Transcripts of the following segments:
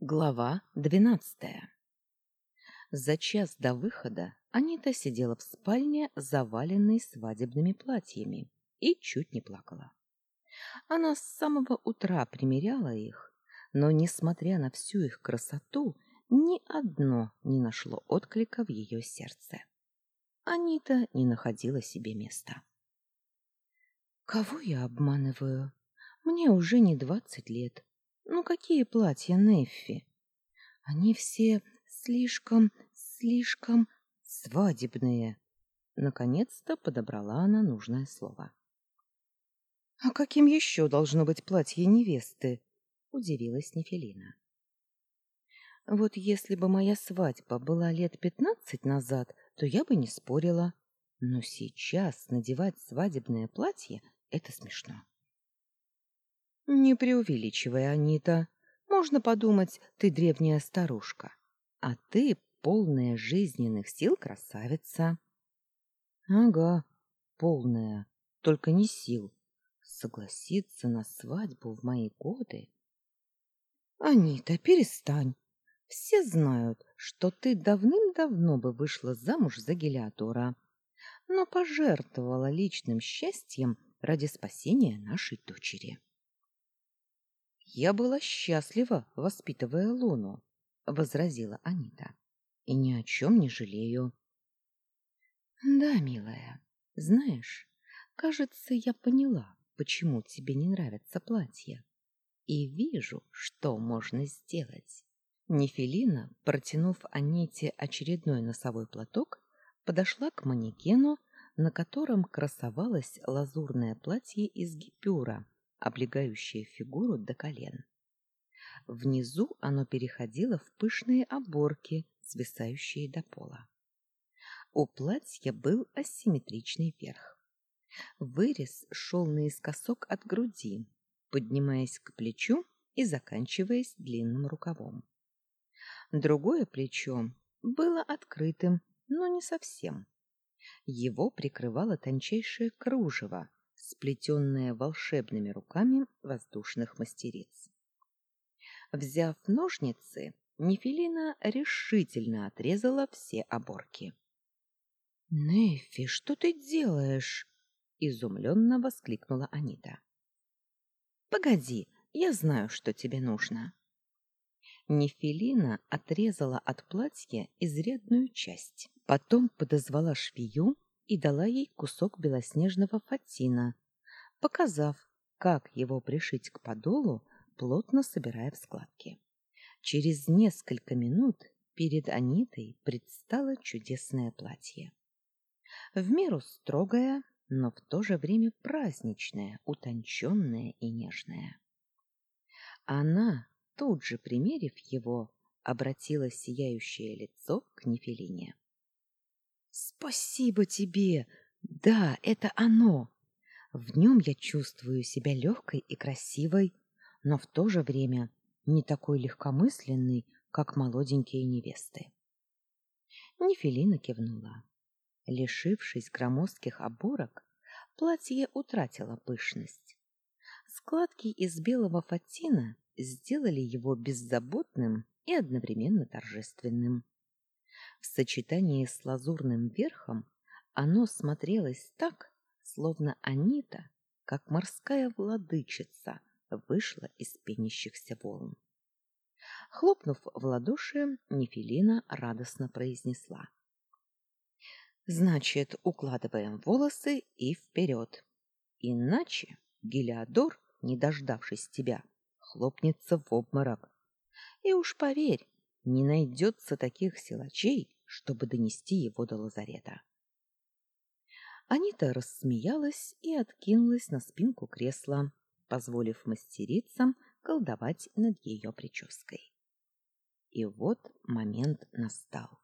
Глава двенадцатая За час до выхода Анита сидела в спальне, заваленной свадебными платьями, и чуть не плакала. Она с самого утра примеряла их, но, несмотря на всю их красоту, ни одно не нашло отклика в ее сердце. Анита не находила себе места. «Кого я обманываю? Мне уже не двадцать лет. Ну какие платья Неффи? Они все слишком, слишком свадебные. Наконец-то подобрала она нужное слово. А каким еще должно быть платье невесты? удивилась Нефелина. Вот если бы моя свадьба была лет пятнадцать назад, то я бы не спорила. Но сейчас надевать свадебное платье это смешно. Не преувеличивай, Анита. Можно подумать, ты древняя старушка, а ты полная жизненных сил красавица. Ага, полная, только не сил. Согласиться на свадьбу в мои годы? Анита, перестань. Все знают, что ты давным-давно бы вышла замуж за Гелиодора, но пожертвовала личным счастьем ради спасения нашей дочери. Я была счастлива, воспитывая Луну, возразила Анита. И ни о чем не жалею. Да, милая. Знаешь, кажется, я поняла, почему тебе не нравятся платья. И вижу, что можно сделать. Нефелина, протянув Аните очередной носовой платок, подошла к манекену, на котором красовалось лазурное платье из гипюра облегающее фигуру до колен. Внизу оно переходило в пышные оборки, свисающие до пола. У платья был асимметричный верх. Вырез шел наискосок от груди, поднимаясь к плечу и заканчиваясь длинным рукавом. Другое плечо было открытым, но не совсем. Его прикрывало тончайшее кружево, сплетенная волшебными руками воздушных мастериц. Взяв ножницы, Нефелина решительно отрезала все оборки. "Нефи, что ты делаешь?" изумленно воскликнула Анита. "Погоди, я знаю, что тебе нужно". Нефелина отрезала от платья изрядную часть, потом подозвала швею и дала ей кусок белоснежного фатина, показав, как его пришить к подолу, плотно собирая в складки. Через несколько минут перед Анитой предстало чудесное платье. В меру строгое, но в то же время праздничное, утонченное и нежное. Она, тут же примерив его, обратила сияющее лицо к Нефелине. Спасибо тебе. Да, это оно. В нем я чувствую себя легкой и красивой, но в то же время не такой легкомысленной, как молоденькие невесты. Нефелина кивнула. Лишившись громоздких оборок, платье утратило пышность. Складки из белого фатина сделали его беззаботным и одновременно торжественным. В сочетании с лазурным верхом оно смотрелось так, словно Анита, как морская владычица, вышла из пенящихся волн. Хлопнув в ладоши, Нефелина радостно произнесла. «Значит, укладываем волосы и вперед. Иначе Гелиодор, не дождавшись тебя, хлопнется в обморок. И уж поверь, не найдется таких силачей, чтобы донести его до лазарета. Анита рассмеялась и откинулась на спинку кресла, позволив мастерицам колдовать над ее прической. И вот момент настал.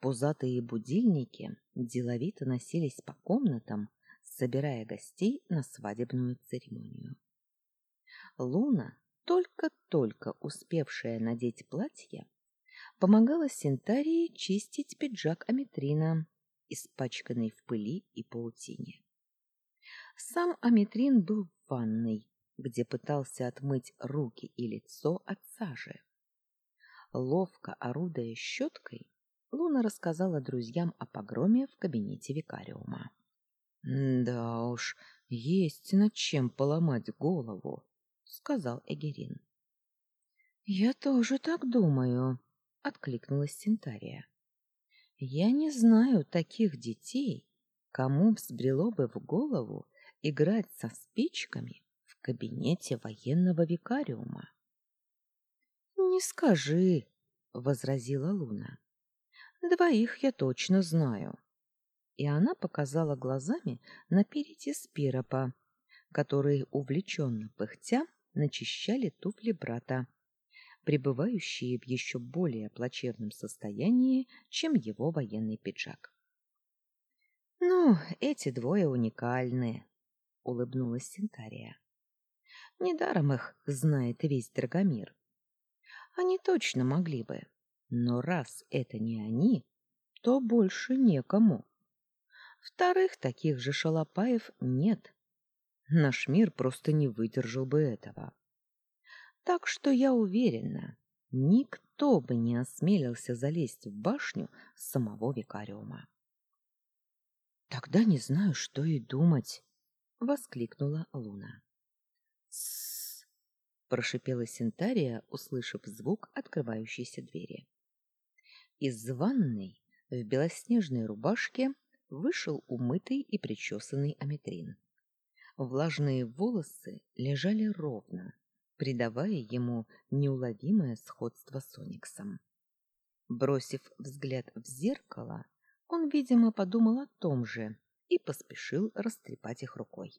Пузатые будильники деловито носились по комнатам, собирая гостей на свадебную церемонию. Луна, только-только успевшая надеть платье, помогала Синтарии чистить пиджак Аметрина, испачканный в пыли и паутине. Сам Аметрин был в ванной, где пытался отмыть руки и лицо от сажи. Ловко орудуя щеткой, Луна рассказала друзьям о погроме в кабинете викариума. «Да уж, есть над чем поломать голову», — сказал Эгерин. «Я тоже так думаю», — откликнулась Синтария. «Я не знаю таких детей, кому взбрело бы в голову играть со спичками в кабинете военного викариума». «Не скажи», — возразила Луна. «Двоих я точно знаю» и она показала глазами на перети Спиропа, которые, увлеченно пыхтя, начищали туфли брата, пребывающие в еще более плачевном состоянии, чем его военный пиджак. «Ну, эти двое уникальны», — улыбнулась Синтария. «Недаром их знает весь Драгомир. Они точно могли бы, но раз это не они, то больше некому». Вторых таких же шалопаев нет. Наш мир просто не выдержал бы этого. Так что я уверена, никто бы не осмелился залезть в башню самого викариума. Тогда не знаю, что и думать, воскликнула Луна. С прошипела Синтария, услышав звук открывающейся двери. Из ванной в белоснежной рубашке вышел умытый и причесанный Аметрин. Влажные волосы лежали ровно, придавая ему неуловимое сходство с Ониксом. Бросив взгляд в зеркало, он, видимо, подумал о том же и поспешил растрепать их рукой.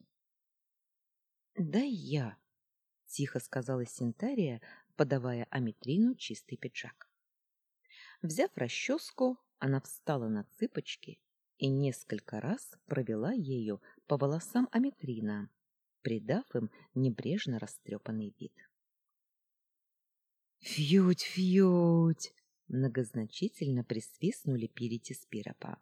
"Да я", тихо сказала Синтария, подавая Аметрину чистый пиджак. Взяв расческу, она встала на цыпочки и несколько раз провела ею по волосам Аметрина, придав им небрежно растрепанный вид. «Фьють, фьють!» — многозначительно присвистнули Пирити Спиропа.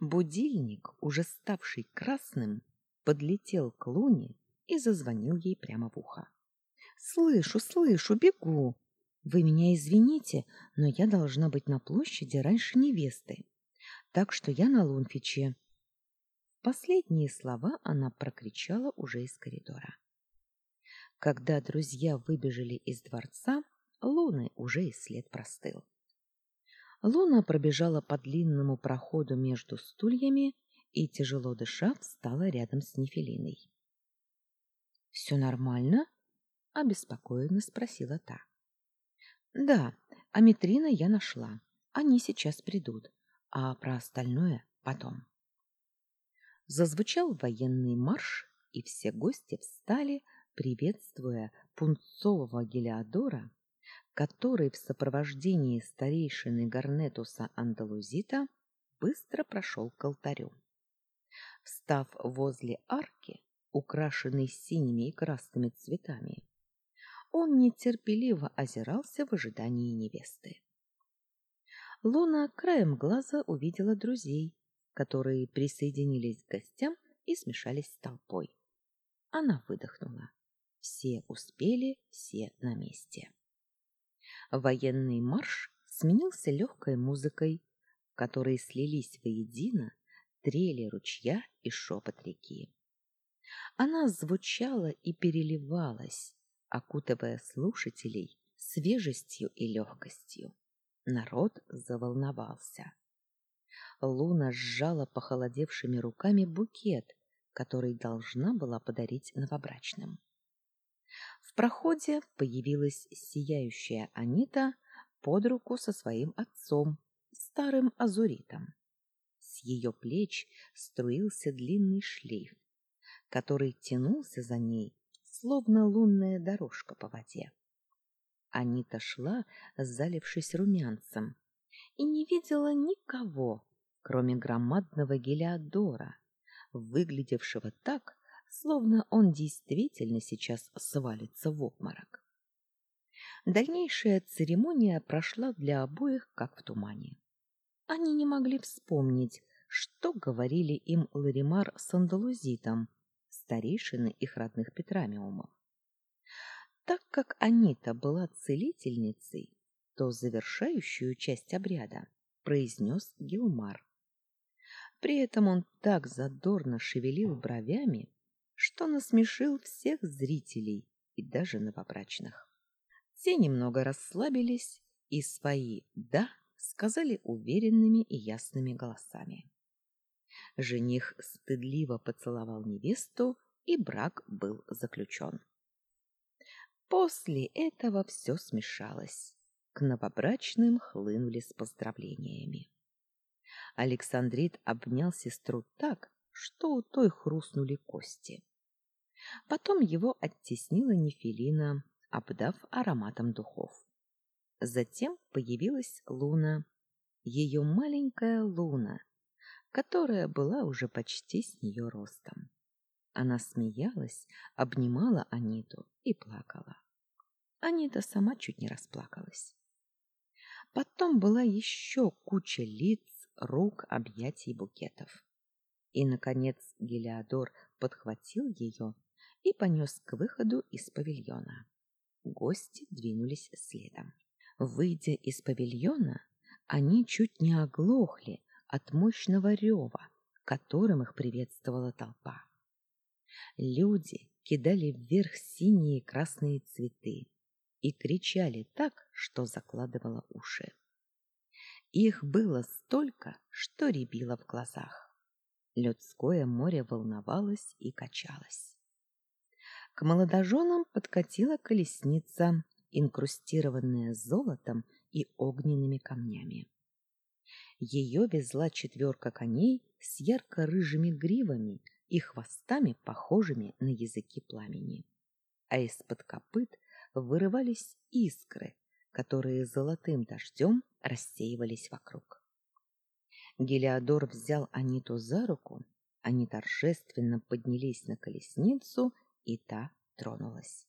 Будильник, уже ставший красным, подлетел к Луне и зазвонил ей прямо в ухо. «Слышу, слышу, бегу! Вы меня извините, но я должна быть на площади раньше невесты так что я на Лунфиче. Последние слова она прокричала уже из коридора. Когда друзья выбежали из дворца, Луны уже и след простыл. Луна пробежала по длинному проходу между стульями и, тяжело дыша, встала рядом с Нефелиной. — Все нормально? — обеспокоенно спросила та. — Да, Аметрина я нашла. Они сейчас придут а про остальное потом. Зазвучал военный марш, и все гости встали, приветствуя пунцового Гелиодора, который в сопровождении старейшины Гарнетуса Андалузита быстро прошел к алтарю. Встав возле арки, украшенной синими и красными цветами, он нетерпеливо озирался в ожидании невесты. Луна краем глаза увидела друзей, которые присоединились к гостям и смешались с толпой. Она выдохнула. Все успели, все на месте. Военный марш сменился легкой музыкой, в которой слились воедино трели ручья и шепот реки. Она звучала и переливалась, окутывая слушателей свежестью и легкостью. Народ заволновался. Луна сжала похолодевшими руками букет, который должна была подарить новобрачным. В проходе появилась сияющая Анита под руку со своим отцом, старым азуритом. С ее плеч струился длинный шлейф, который тянулся за ней, словно лунная дорожка по воде. Анита шла, залившись румянцем, и не видела никого, кроме громадного Гелиодора, выглядевшего так, словно он действительно сейчас свалится в обморок. Дальнейшая церемония прошла для обоих как в тумане. Они не могли вспомнить, что говорили им Ларимар с Андалузитом, старейшины их родных Петрамиумов. Так как Анита была целительницей, то завершающую часть обряда произнес Гилмар. При этом он так задорно шевелил бровями, что насмешил всех зрителей и даже новобрачных. Те немного расслабились и свои «да» сказали уверенными и ясными голосами. Жених стыдливо поцеловал невесту, и брак был заключен. После этого все смешалось. К новобрачным хлынули с поздравлениями. Александрит обнял сестру так, что у той хрустнули кости. Потом его оттеснила Нефелина, обдав ароматом духов. Затем появилась Луна, ее маленькая Луна, которая была уже почти с нее ростом. Она смеялась, обнимала Аниту и плакала. Анита сама чуть не расплакалась. Потом была еще куча лиц, рук, объятий, букетов. И, наконец, Гелиодор подхватил ее и понес к выходу из павильона. Гости двинулись следом. Выйдя из павильона, они чуть не оглохли от мощного рева, которым их приветствовала толпа. Люди кидали вверх синие и красные цветы и кричали так, что закладывало уши. Их было столько, что рябило в глазах. Людское море волновалось и качалось. К молодоженам подкатила колесница, инкрустированная золотом и огненными камнями. Ее везла четверка коней с ярко-рыжими гривами и хвостами, похожими на языки пламени. А из-под копыт вырывались искры, которые золотым дождем рассеивались вокруг. Гелиодор взял Аниту за руку, они торжественно поднялись на колесницу и та тронулась.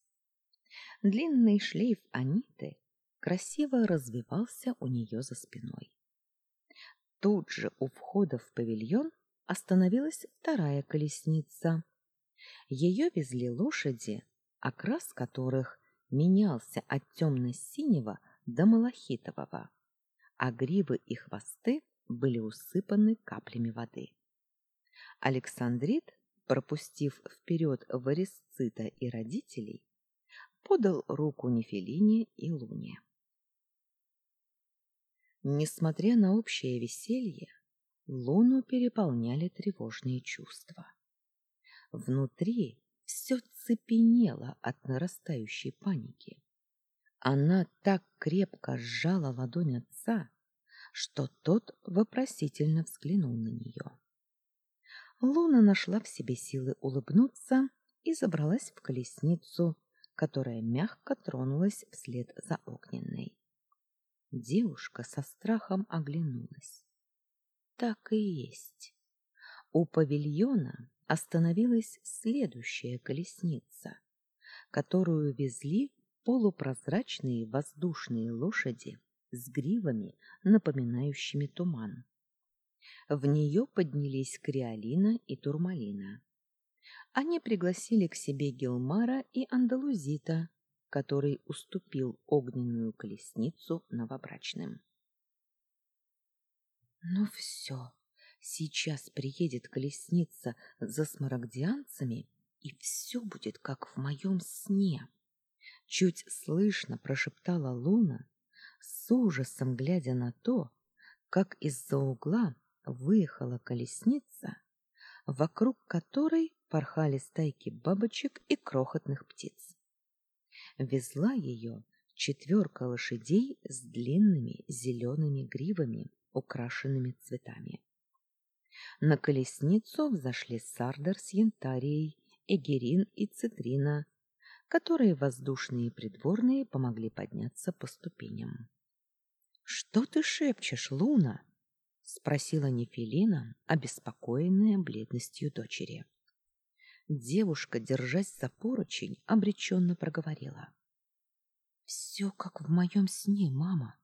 Длинный шлейф Аниты красиво развивался у нее за спиной. Тут же у входа в павильон остановилась вторая колесница. Ее везли лошади, окрас которых менялся от темно-синего до малахитового, а гривы и хвосты были усыпаны каплями воды. Александрит пропустив вперед Варисцита и родителей, подал руку Нефелине и Луне. Несмотря на общее веселье, Луну переполняли тревожные чувства. Внутри все цепенело от нарастающей паники. Она так крепко сжала ладонь отца, что тот вопросительно взглянул на нее. Луна нашла в себе силы улыбнуться и забралась в колесницу, которая мягко тронулась вслед за огненной. Девушка со страхом оглянулась. Так и есть. У павильона остановилась следующая колесница, которую везли полупрозрачные воздушные лошади с гривами, напоминающими туман. В нее поднялись Криолина и Турмалина. Они пригласили к себе Гелмара и Андалузита, который уступил огненную колесницу новобрачным. Ну все, сейчас приедет колесница за смарагдианцами, и все будет как в моем сне. Чуть слышно прошептала Луна, с ужасом глядя на то, как из-за угла выехала колесница, вокруг которой порхали стайки бабочек и крохотных птиц. Везла ее четверка лошадей с длинными зелеными гривами, украшенными цветами. На колесницу взошли Сардер с Янтарией, Эгерин и Цитрина, которые воздушные придворные помогли подняться по ступеням. — Что ты шепчешь, Луна? спросила Нефелина, обеспокоенная бледностью дочери. Девушка, держась за поручень, обреченно проговорила: «Все как в моем сне, мама,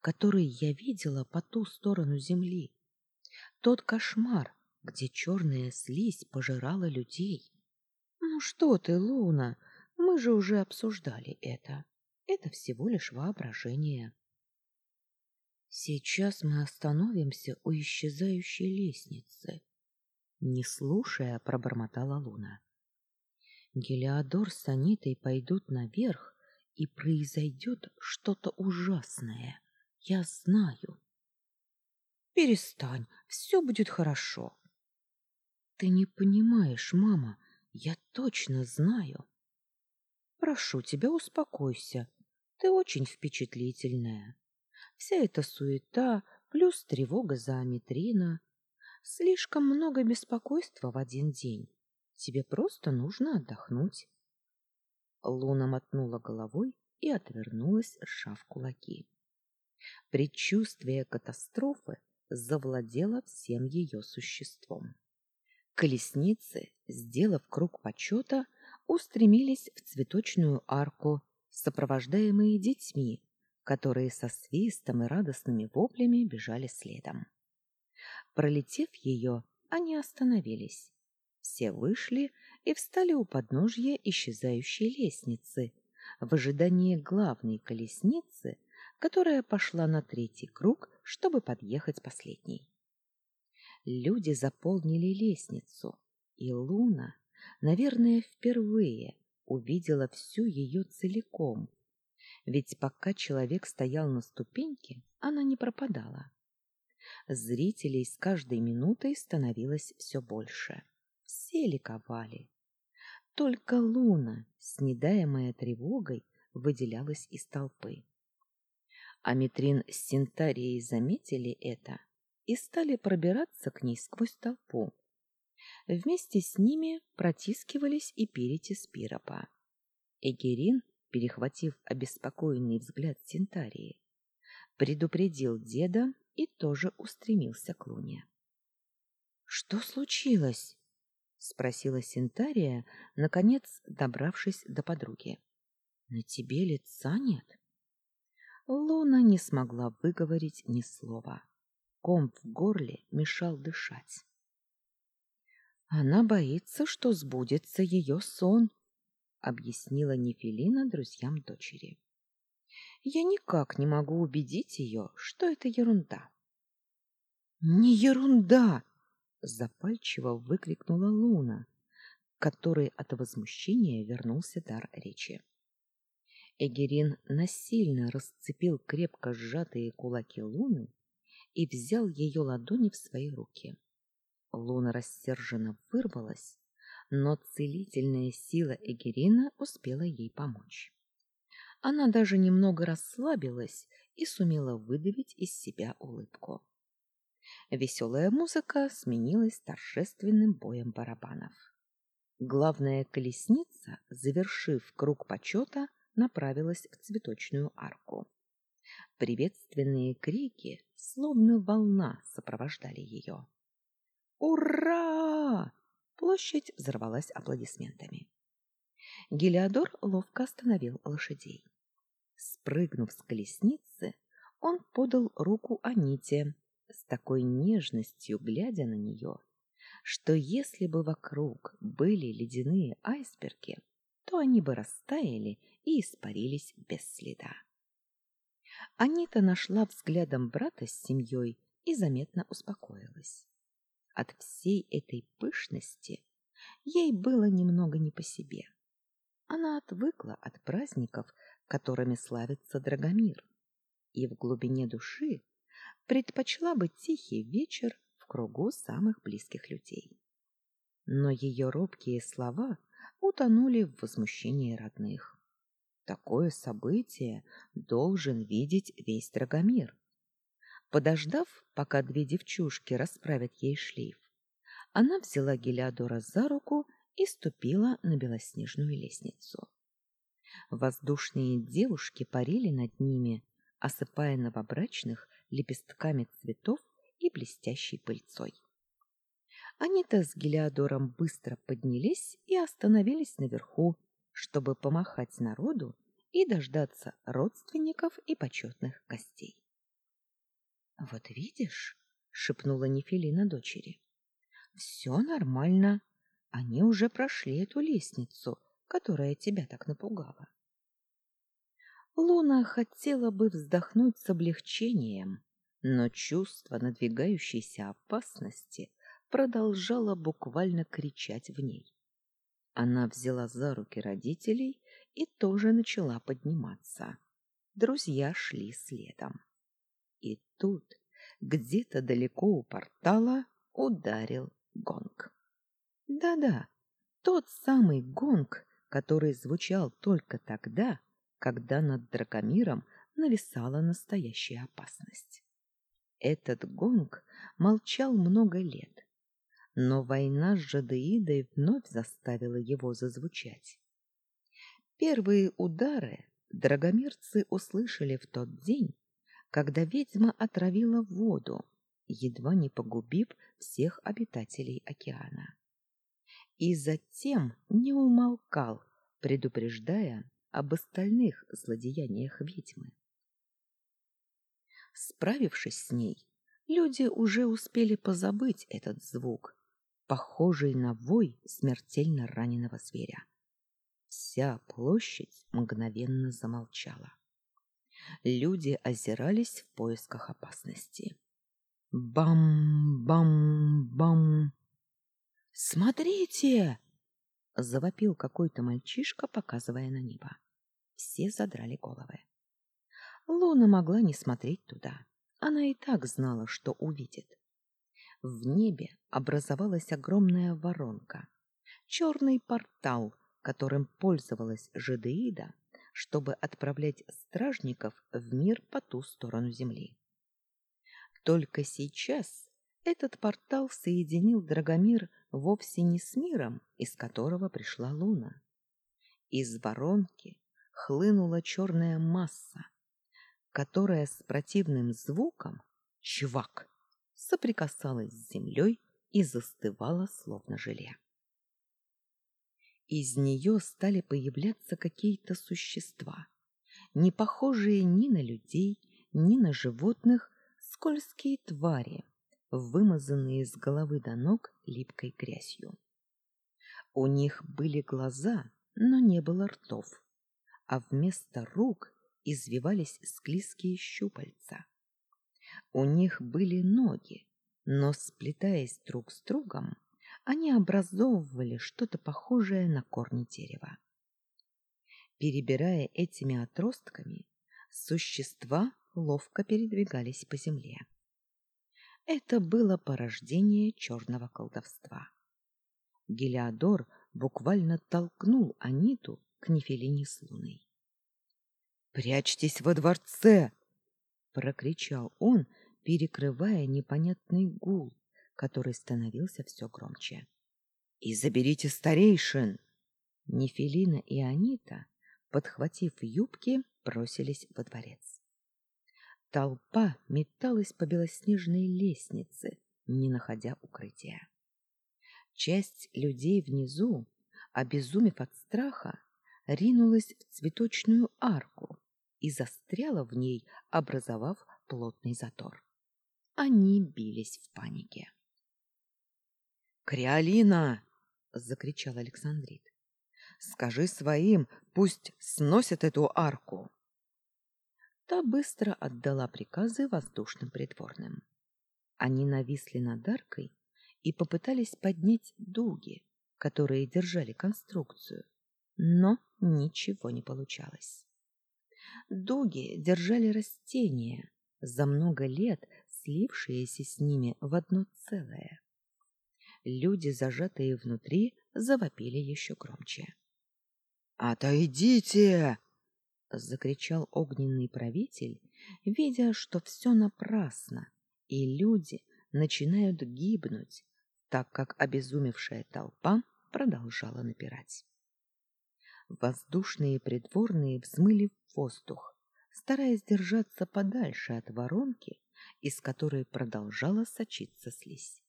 который я видела по ту сторону земли. Тот кошмар, где черная слизь пожирала людей. Ну что ты, Луна, мы же уже обсуждали это. Это всего лишь воображение. Сейчас мы остановимся у исчезающей лестницы. Не слушая, пробормотала Луна. Гелиодор с Анитой пойдут наверх, и произойдет что-то ужасное. Я знаю. Перестань, все будет хорошо. Ты не понимаешь, мама, я точно знаю. Прошу тебя, успокойся. Ты очень впечатлительная. Вся эта суета плюс тревога за Аметрина. Слишком много беспокойства в один день. Тебе просто нужно отдохнуть. Луна мотнула головой и отвернулась, сжав кулаки. Предчувствие катастрофы завладело всем ее существом. Колесницы, сделав круг почета, устремились в цветочную арку, сопровождаемые детьми, которые со свистом и радостными воплями бежали следом. Пролетев ее, они остановились. Все вышли и встали у подножья исчезающей лестницы, в ожидании главной колесницы, которая пошла на третий круг, чтобы подъехать последней. Люди заполнили лестницу, и Луна, наверное, впервые увидела всю ее целиком. Ведь пока человек стоял на ступеньке, она не пропадала. Зрителей с каждой минутой становилось все больше. Все ликовали. Только Луна, снедаемая тревогой, выделялась из толпы. Аметрин с Синтарией заметили это и стали пробираться к ней сквозь толпу. Вместе с ними протискивались и перети Спиропа. Эгерин, перехватив обеспокоенный взгляд Синтарии, предупредил деда и тоже устремился к Луне. — Что случилось? — спросила Синтария, наконец добравшись до подруги. — На тебе лица нет? Луна не смогла выговорить ни слова. Ком в горле мешал дышать. Она боится, что сбудется ее сон, объяснила Нефелина друзьям дочери. Я никак не могу убедить ее, что это ерунда. Не ерунда, запальчиво выкрикнула Луна, которой от возмущения вернулся дар речи. Эгерин насильно расцепил крепко сжатые кулаки Луны и взял ее ладони в свои руки. Луна рассерженно вырвалась, но целительная сила Эгерина успела ей помочь. Она даже немного расслабилась и сумела выдавить из себя улыбку. Веселая музыка сменилась торжественным боем барабанов. Главная колесница, завершив круг почета, направилась в цветочную арку. Приветственные крики, словно волна, сопровождали ее. «Ура!» Площадь взорвалась аплодисментами. Гелиодор ловко остановил лошадей. Спрыгнув с колесницы, он подал руку Аните, с такой нежностью глядя на нее, что если бы вокруг были ледяные айсберги, то они бы растаяли и испарились без следа. Анита нашла взглядом брата с семьей и заметно успокоилась. От всей этой пышности ей было немного не по себе. Она отвыкла от праздников, которыми славится Драгомир, и в глубине души предпочла бы тихий вечер в кругу самых близких людей. Но ее робкие слова утонули в возмущении родных. Такое событие должен видеть весь Драгомир. Подождав, пока две девчушки расправят ей шлейф, она взяла Гелиодора за руку и ступила на белоснежную лестницу. Воздушные девушки парили над ними, осыпая новобрачных лепестками цветов и блестящей пыльцой. Они-то с Гелиодором быстро поднялись и остановились наверху, чтобы помахать народу и дождаться родственников и почетных гостей. — Вот видишь, — шепнула Нефелина дочери, — все нормально. Они уже прошли эту лестницу, которая тебя так напугала. Луна хотела бы вздохнуть с облегчением, но чувство надвигающейся опасности продолжало буквально кричать в ней. Она взяла за руки родителей и тоже начала подниматься. Друзья шли следом. И тут, где-то далеко у портала, ударил гонг. Да-да, тот самый гонг, который звучал только тогда, когда над Дракомиром нависала настоящая опасность. Этот гонг молчал много лет, но война с Жадеидой вновь заставила его зазвучать. Первые удары драгомирцы услышали в тот день, когда ведьма отравила воду, едва не погубив всех обитателей океана. И затем не умолкал, предупреждая об остальных злодеяниях ведьмы. Справившись с ней, люди уже успели позабыть этот звук, похожий на вой смертельно раненого зверя. Вся площадь мгновенно замолчала. Люди озирались в поисках опасности. Бам-бам-бам! Смотрите! завопил какой-то мальчишка, показывая на небо. Все задрали головы. Луна могла не смотреть туда. Она и так знала, что увидит. В небе образовалась огромная воронка, черный портал, которым пользовалась Жидеида, чтобы отправлять стражников в мир по ту сторону земли. Только сейчас этот портал соединил Драгомир вовсе не с миром, из которого пришла луна. Из воронки хлынула черная масса, которая с противным звуком чвак соприкасалась с землей и застывала словно желе. Из нее стали появляться какие-то существа, не похожие ни на людей, ни на животных, скользкие твари, вымазанные с головы до ног липкой грязью. У них были глаза, но не было ртов, а вместо рук извивались склизкие щупальца. У них были ноги, но, сплетаясь друг с другом, они образовывали что-то похожее на корни дерева. Перебирая этими отростками, существа ловко передвигались по земле. Это было порождение черного колдовства. Гелиодор буквально толкнул Аниту к Нефелине с луной. «Прячьтесь во дворце!» — прокричал он, перекрывая непонятный гул, который становился все громче. «И заберите старейшин!» Нефелина и Анита, подхватив юбки, бросились во дворец. Толпа металась по белоснежной лестнице, не находя укрытия. Часть людей внизу, обезумев от страха, ринулась в цветочную арку и застряла в ней, образовав плотный затор. Они бились в панике. «Криолина!» — закричал Александрит. «Скажи своим, пусть сносят эту арку!» Та быстро отдала приказы воздушным придворным. Они нависли над аркой и попытались поднять дуги, которые держали конструкцию, но ничего не получалось. Дуги держали растения, за много лет слившиеся с ними в одно целое. Люди, зажатые внутри, завопили еще громче. «Отойдите!» — закричал огненный правитель, видя, что все напрасно, и люди начинают гибнуть, так как обезумевшая толпа продолжала напирать. Воздушные придворные взмыли в воздух, стараясь держаться подальше от воронки, из которой продолжала сочиться слизь.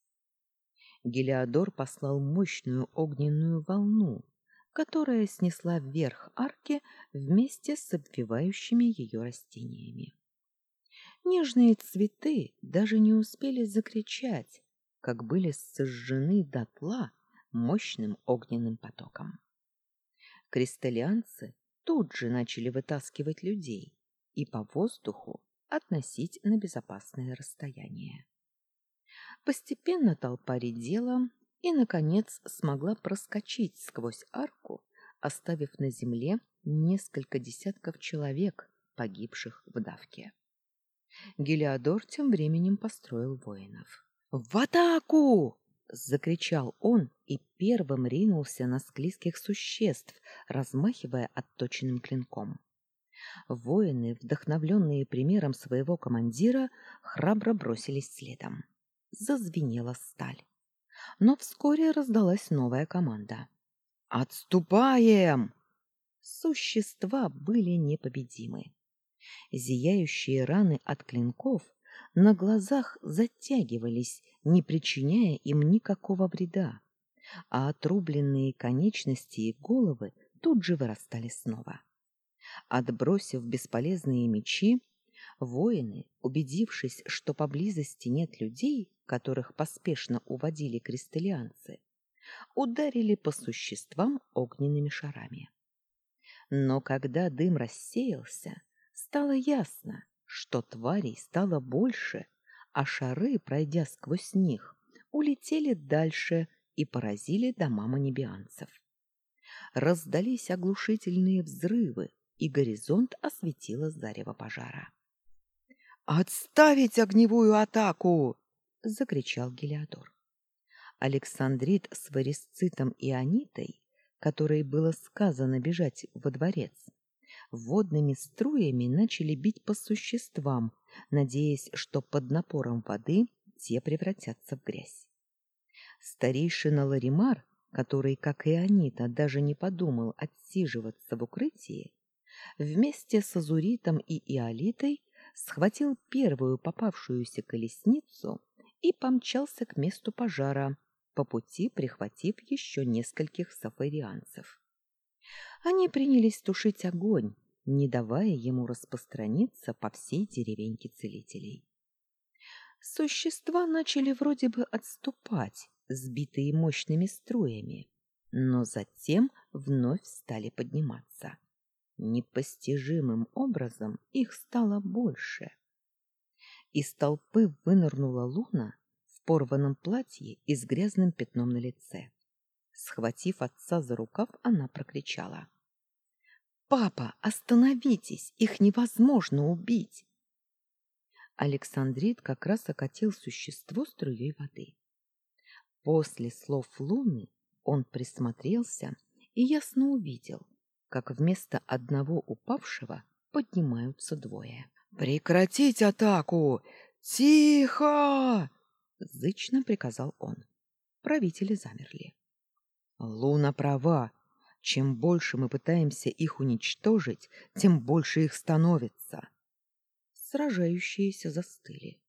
Гелиодор послал мощную огненную волну, которая снесла вверх арки вместе с обвивающими ее растениями. Нежные цветы даже не успели закричать, как были сожжены дотла мощным огненным потоком. Кристаллианцы тут же начали вытаскивать людей, и по воздуху относить на безопасное расстояние. Постепенно толпа редела и, наконец, смогла проскочить сквозь арку, оставив на земле несколько десятков человек, погибших в давке. Гелиодор тем временем построил воинов. «В атаку!» — закричал он и первым ринулся на склизких существ, размахивая отточенным клинком. Воины, вдохновленные примером своего командира, храбро бросились следом. Зазвенела сталь. Но вскоре раздалась новая команда. «Отступаем!» Существа были непобедимы. Зияющие раны от клинков на глазах затягивались, не причиняя им никакого вреда, а отрубленные конечности и головы тут же вырастали снова. Отбросив бесполезные мечи, воины, убедившись, что поблизости нет людей, которых поспешно уводили крестелианцы, ударили по существам огненными шарами. Но когда дым рассеялся, стало ясно, что тварей стало больше, а шары, пройдя сквозь них, улетели дальше и поразили дома манибианцев. Раздались оглушительные взрывы, и горизонт осветило зарево пожара. «Отставить огневую атаку!» — закричал Гелиодор. Александрит с Варисцитом и Анитой, которой было сказано бежать во дворец, водными струями начали бить по существам, надеясь, что под напором воды те превратятся в грязь. Старейшина Ларимар, который, как и Анита, даже не подумал отсиживаться в укрытии, вместе с Азуритом и Иолитой схватил первую попавшуюся колесницу и помчался к месту пожара, по пути прихватив еще нескольких сафарианцев. Они принялись тушить огонь, не давая ему распространиться по всей деревеньке целителей. Существа начали вроде бы отступать, сбитые мощными струями, но затем вновь стали подниматься. Непостижимым образом их стало больше. Из толпы вынырнула Луна в порванном платье и с грязным пятном на лице. Схватив отца за рукав, она прокричала. Папа, остановитесь, их невозможно убить. Александрит как раз окатил существо струей воды. После слов Луны он присмотрелся и ясно увидел, как вместо одного упавшего поднимаются двое. Прекратить атаку! Тихо! зычно приказал он. Правители замерли. Луна права, чем больше мы пытаемся их уничтожить, тем больше их становится. Сражающиеся застыли.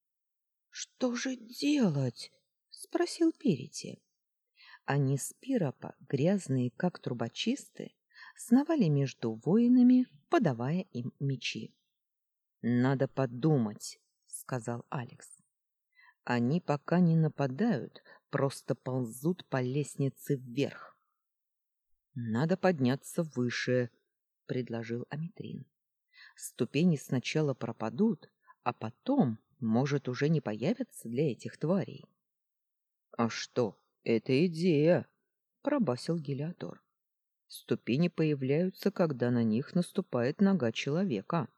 Что же делать? спросил Перити. Они с Пиропа, грязные как трубочисты, сновали между воинами, подавая им мечи. Надо подумать, сказал Алекс. Они пока не нападают, просто ползут по лестнице вверх. Надо подняться выше, предложил Аметрин. Ступени сначала пропадут, а потом, может, уже не появятся для этих тварей. А что? Это идея, пробасил Гелиодор. Ступени появляются, когда на них наступает нога человека.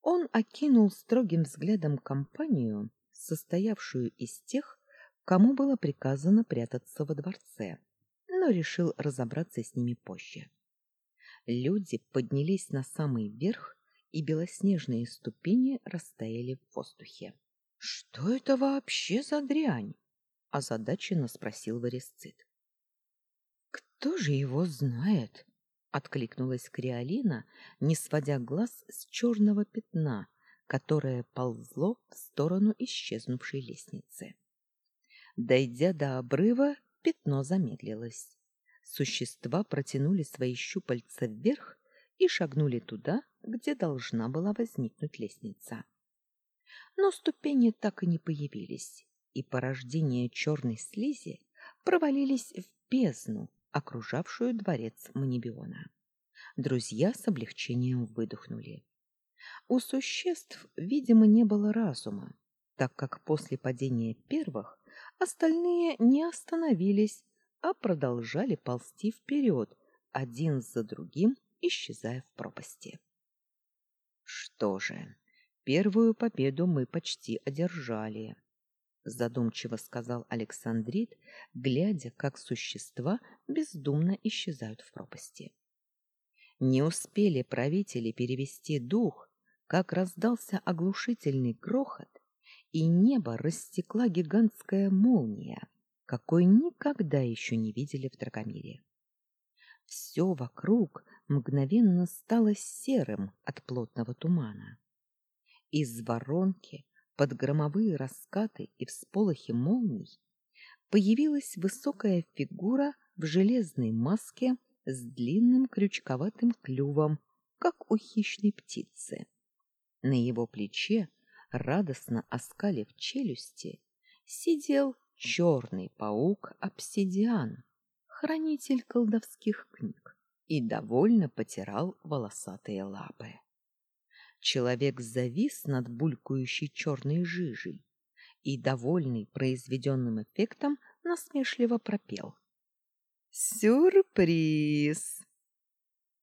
Он окинул строгим взглядом компанию, состоявшую из тех, кому было приказано прятаться во дворце но решил разобраться с ними позже. Люди поднялись на самый верх, и белоснежные ступени растаяли в воздухе. — Что это вообще за дрянь? — озадаченно спросил Варисцит. — Кто же его знает? — откликнулась Криолина, не сводя глаз с черного пятна, которое ползло в сторону исчезнувшей лестницы. Дойдя до обрыва, Пятно замедлилось. Существа протянули свои щупальца вверх и шагнули туда, где должна была возникнуть лестница. Но ступени так и не появились, и порождения черной слизи провалились в бездну, окружавшую дворец Манибиона. Друзья с облегчением выдохнули. У существ, видимо, не было разума, так как после падения первых остальные не остановились, а продолжали ползти вперед, один за другим, исчезая в пропасти. Что же, первую победу мы почти одержали, задумчиво сказал Александрит, глядя, как существа бездумно исчезают в пропасти. Не успели правители перевести дух, как раздался оглушительный грохот, и небо растекла гигантская молния, какой никогда еще не видели в Драгомире. Все вокруг мгновенно стало серым от плотного тумана. Из воронки под громовые раскаты и всполохи молний появилась высокая фигура в железной маске с длинным крючковатым клювом, как у хищной птицы. На его плече, радостно оскалив челюсти, сидел черный паук-обсидиан, хранитель колдовских книг, и довольно потирал волосатые лапы. Человек завис над булькающей черной жижей и, довольный произведенным эффектом, насмешливо пропел. «Сюрприз!»